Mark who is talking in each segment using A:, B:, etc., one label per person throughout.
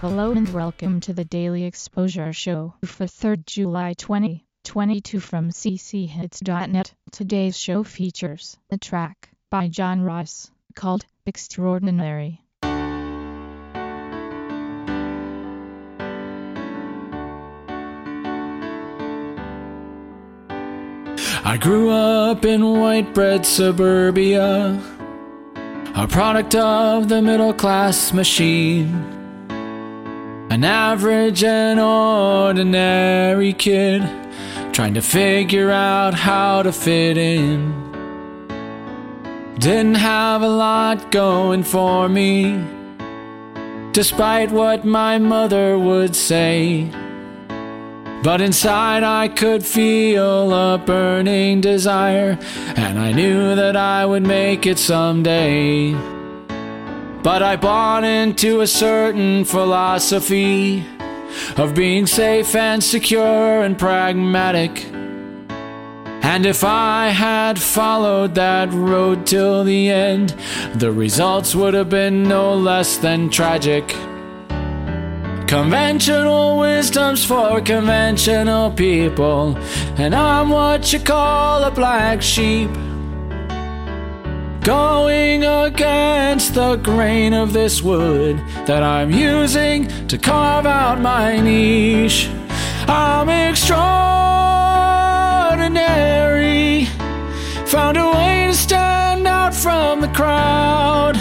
A: Hello and welcome to the Daily Exposure Show for 3rd July 2022 from cchits.net. Today's show features a track by John Ross called Extraordinary.
B: I grew up in white bread suburbia, a product of the middle class machine. An average and ordinary kid trying to figure out how to fit in. Didn't have a lot going for me, despite what my mother would say. But inside I could feel a burning desire, and I knew that I would make it someday. But I bought into a certain philosophy of being safe and secure and pragmatic. And if I had followed that road till the end, the results would have been no less than tragic. Conventional wisdom's for conventional people, and I'm what you call a black sheep. Going against the grain of this wood that I'm using to carve out my niche. I'm extraordinary. Found a way to stand out from the crowd.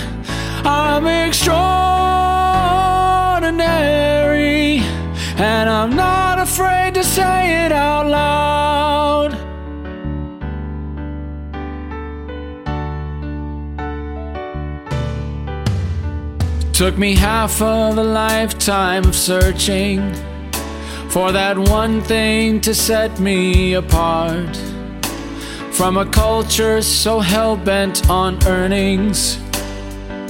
B: I'm extraordinary. And I'm not afraid to say it out loud. Took me half of a lifetime of searching for that one thing to set me apart from a culture so hell bent on earnings.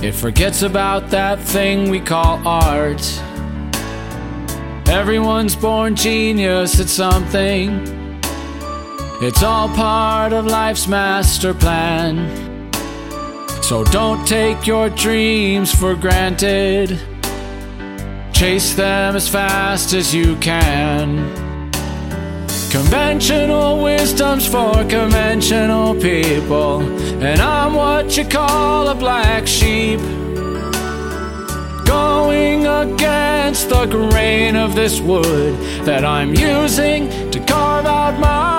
B: It forgets about that thing we call art. Everyone's born genius at something. It's all part of life's master plan. So don't take your dreams for granted. Chase them as fast as you can. Conventional wisdom's for conventional people. And I'm what you call a black sheep. Going against the grain of this wood that I'm using to carve out my